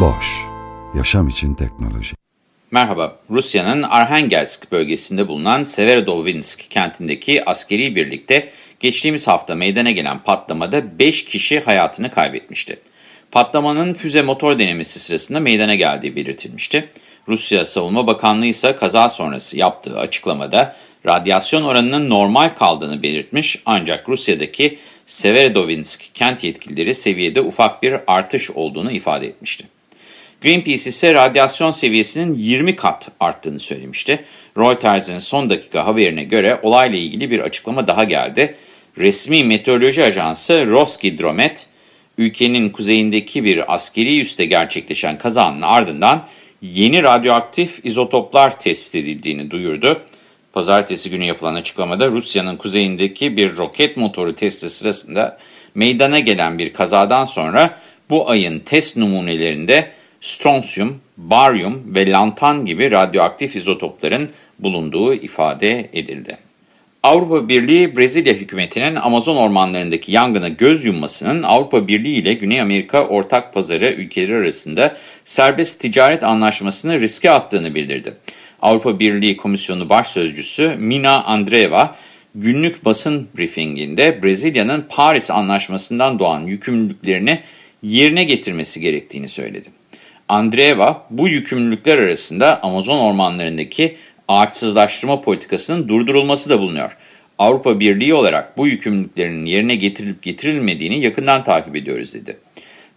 Boş, yaşam için teknoloji. Merhaba, Rusya'nın Arhangelsk bölgesinde bulunan Severodvinsk kentindeki askeri birlikte geçtiğimiz hafta meydana gelen patlamada 5 kişi hayatını kaybetmişti. Patlamanın füze motor denemesi sırasında meydana geldiği belirtilmişti. Rusya Savunma Bakanlığı ise kaza sonrası yaptığı açıklamada radyasyon oranının normal kaldığını belirtmiş ancak Rusya'daki Severodvinsk kent yetkilileri seviyede ufak bir artış olduğunu ifade etmişti. Greenpeace ise radyasyon seviyesinin 20 kat arttığını söylemişti. Reuters'in son dakika haberine göre olayla ilgili bir açıklama daha geldi. Resmi meteoroloji ajansı Roskidromet, ülkenin kuzeyindeki bir askeri üste gerçekleşen kazanın ardından yeni radyoaktif izotoplar tespit edildiğini duyurdu. Pazartesi günü yapılan açıklamada Rusya'nın kuzeyindeki bir roket motoru testi sırasında meydana gelen bir kazadan sonra bu ayın test numunelerinde stronsiyum, baryum ve lantan gibi radyoaktif izotopların bulunduğu ifade edildi. Avrupa Birliği, Brezilya hükümetinin Amazon ormanlarındaki yangına göz yummasının Avrupa Birliği ile Güney Amerika ortak pazarı ülkeleri arasında serbest ticaret anlaşmasını riske attığını bildirdi. Avrupa Birliği Komisyonu Başsözcüsü Mina Andreeva, günlük basın briefinginde Brezilya'nın Paris Anlaşması'ndan doğan yükümlülüklerini yerine getirmesi gerektiğini söyledi. Andreeva, bu yükümlülükler arasında Amazon ormanlarındaki ağaçsızlaştırma politikasının durdurulması da bulunuyor. Avrupa Birliği olarak bu yükümlülüklerin yerine getirilip getirilmediğini yakından takip ediyoruz dedi.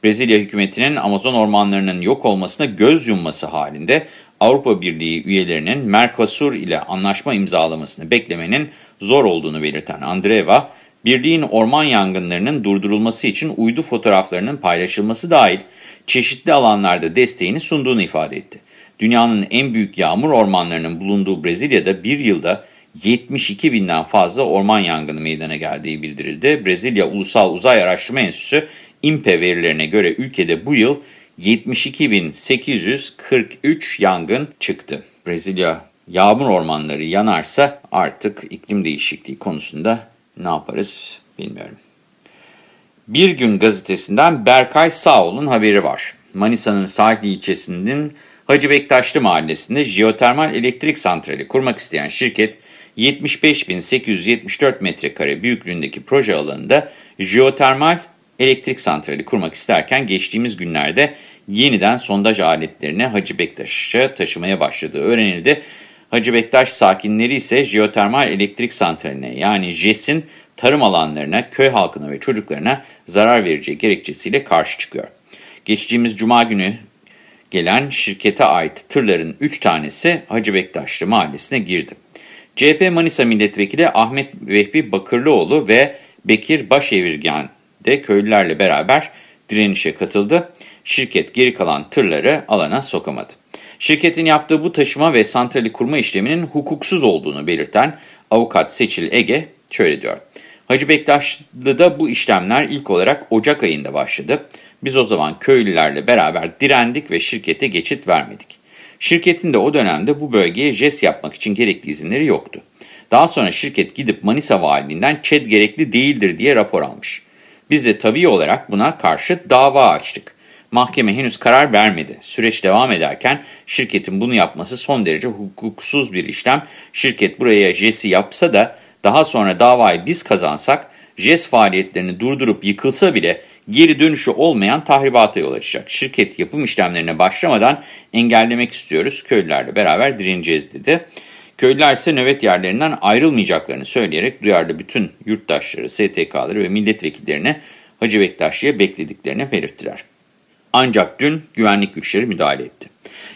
Brezilya hükümetinin Amazon ormanlarının yok olmasına göz yumması halinde Avrupa Birliği üyelerinin Mercosur ile anlaşma imzalamasını beklemenin zor olduğunu belirten Andreeva, birliğin orman yangınlarının durdurulması için uydu fotoğraflarının paylaşılması dahil çeşitli alanlarda desteğini sunduğunu ifade etti. Dünyanın en büyük yağmur ormanlarının bulunduğu Brezilya'da bir yılda 72 binden fazla orman yangını meydana geldiği bildirildi. Brezilya Ulusal Uzay Araştırma Enstitüsü INPE verilerine göre ülkede bu yıl 72.843 yangın çıktı. Brezilya yağmur ormanları yanarsa artık iklim değişikliği konusunda ne yaparız bilmiyorum. Bir gün gazetesinden Berkay Sağol'un haberi var. Manisa'nın Sahil ilçesinin Hacı Bektaşlı mahallesinde jeotermal elektrik santrali kurmak isteyen şirket 75.874 metrekare büyüklüğündeki proje alanında jeotermal elektrik santrali kurmak isterken geçtiğimiz günlerde yeniden sondaj aletlerini Hacı Bektaş'a taşımaya başladığı öğrenildi. Hacı Bektaş sakinleri ise jeotermal elektrik santraline yani JES'in tarım alanlarına, köy halkına ve çocuklarına zarar vereceği gerekçesiyle karşı çıkıyor. Geçtiğimiz cuma günü gelen şirkete ait tırların 3 tanesi Hacı Bektaşlı mahallesine girdi. CHP Manisa Milletvekili Ahmet Vehbi Bakırlıoğlu ve Bekir Başevirgen de köylülerle beraber direnişe katıldı. Şirket geri kalan tırları alana sokamadı. Şirketin yaptığı bu taşıma ve santrali kurma işleminin hukuksuz olduğunu belirten avukat Seçil Ege şöyle diyor. Hacı Bektaşlı'da bu işlemler ilk olarak Ocak ayında başladı. Biz o zaman köylülerle beraber direndik ve şirkete geçit vermedik. Şirketin de o dönemde bu bölgeye JES yapmak için gerekli izinleri yoktu. Daha sonra şirket gidip Manisa valiliğinden ÇED gerekli değildir diye rapor almış. Biz de tabii olarak buna karşı dava açtık. Mahkeme henüz karar vermedi. Süreç devam ederken şirketin bunu yapması son derece hukuksuz bir işlem. Şirket buraya JES'i yapsa da daha sonra davayı biz kazansak JES faaliyetlerini durdurup yıkılsa bile geri dönüşü olmayan tahribata yol açacak. Şirket yapım işlemlerine başlamadan engellemek istiyoruz. Köylülerle beraber direneceğiz dedi. Köylüler ise nöbet yerlerinden ayrılmayacaklarını söyleyerek duyarlı bütün yurttaşları, STK'ları ve milletvekillerine Hacı Bektaşlı'ya beklediklerini belirttiler. Ancak dün güvenlik güçleri müdahale etti.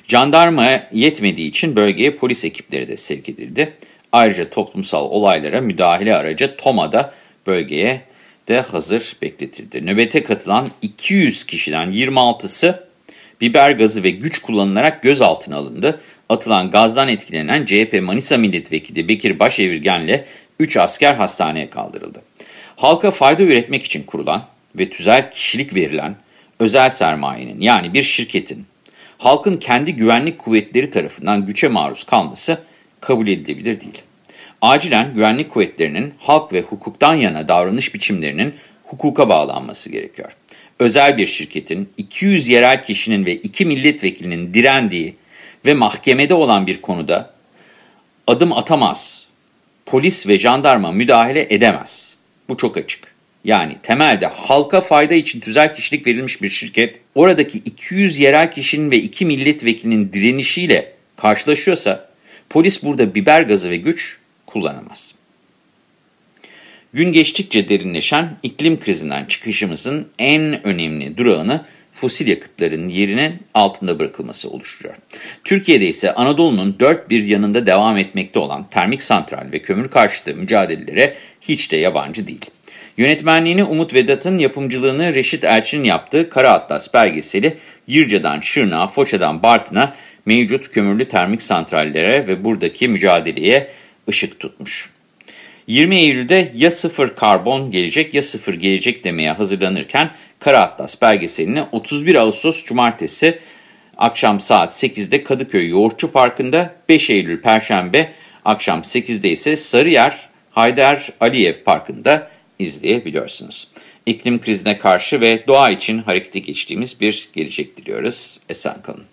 Jandarma yetmediği için bölgeye polis ekipleri de sevk edildi. Ayrıca toplumsal olaylara müdahale aracı TOMA da bölgeye de hazır bekletildi. Nöbete katılan 200 kişiden 26'sı biber gazı ve güç kullanılarak gözaltına alındı. Atılan gazdan etkilenen CHP Manisa Milletvekili Bekir Başevirgen'le 3 asker hastaneye kaldırıldı. Halka fayda üretmek için kurulan ve tüzel kişilik verilen özel sermayenin yani bir şirketin halkın kendi güvenlik kuvvetleri tarafından güçe maruz kalması kabul edilebilir değil. Acilen güvenlik kuvvetlerinin halk ve hukuktan yana davranış biçimlerinin hukuka bağlanması gerekiyor. Özel bir şirketin 200 yerel kişinin ve 2 milletvekilinin direndiği ve mahkemede olan bir konuda adım atamaz, polis ve jandarma müdahale edemez. Bu çok açık. Yani temelde halka fayda için tüzel kişilik verilmiş bir şirket, oradaki 200 yerel kişinin ve 2 milletvekilinin direnişiyle karşılaşıyorsa, polis burada biber gazı ve güç kullanamaz. Gün geçtikçe derinleşen iklim krizinden çıkışımızın en önemli durağını fosil yakıtların yerinin altında bırakılması oluşturuyor. Türkiye'de ise Anadolu'nun dört bir yanında devam etmekte olan termik santral ve kömür karşıtı mücadelelere hiç de yabancı değil. Yönetmenliğini Umut Vedat'ın yapımcılığını Reşit Elçin yaptığı Kara Atlas belgeseli Yırca'dan Şırnağa, Foça'dan Bartın'a mevcut kömürlü termik santrallere ve buradaki mücadeleye ışık tutmuş. 20 Eylül'de ya sıfır karbon gelecek ya sıfır gelecek demeye hazırlanırken Kara Atlas belgeselini 31 Ağustos Cumartesi akşam saat 8'de Kadıköy Yoğurtçu Parkı'nda 5 Eylül Perşembe akşam 8'de ise Sarıyer Haydar Aliyev Parkı'nda izleyebiliyorsunuz. İklim krizine karşı ve doğa için harekete geçtiğimiz bir gelecek diliyoruz. Esen kalın.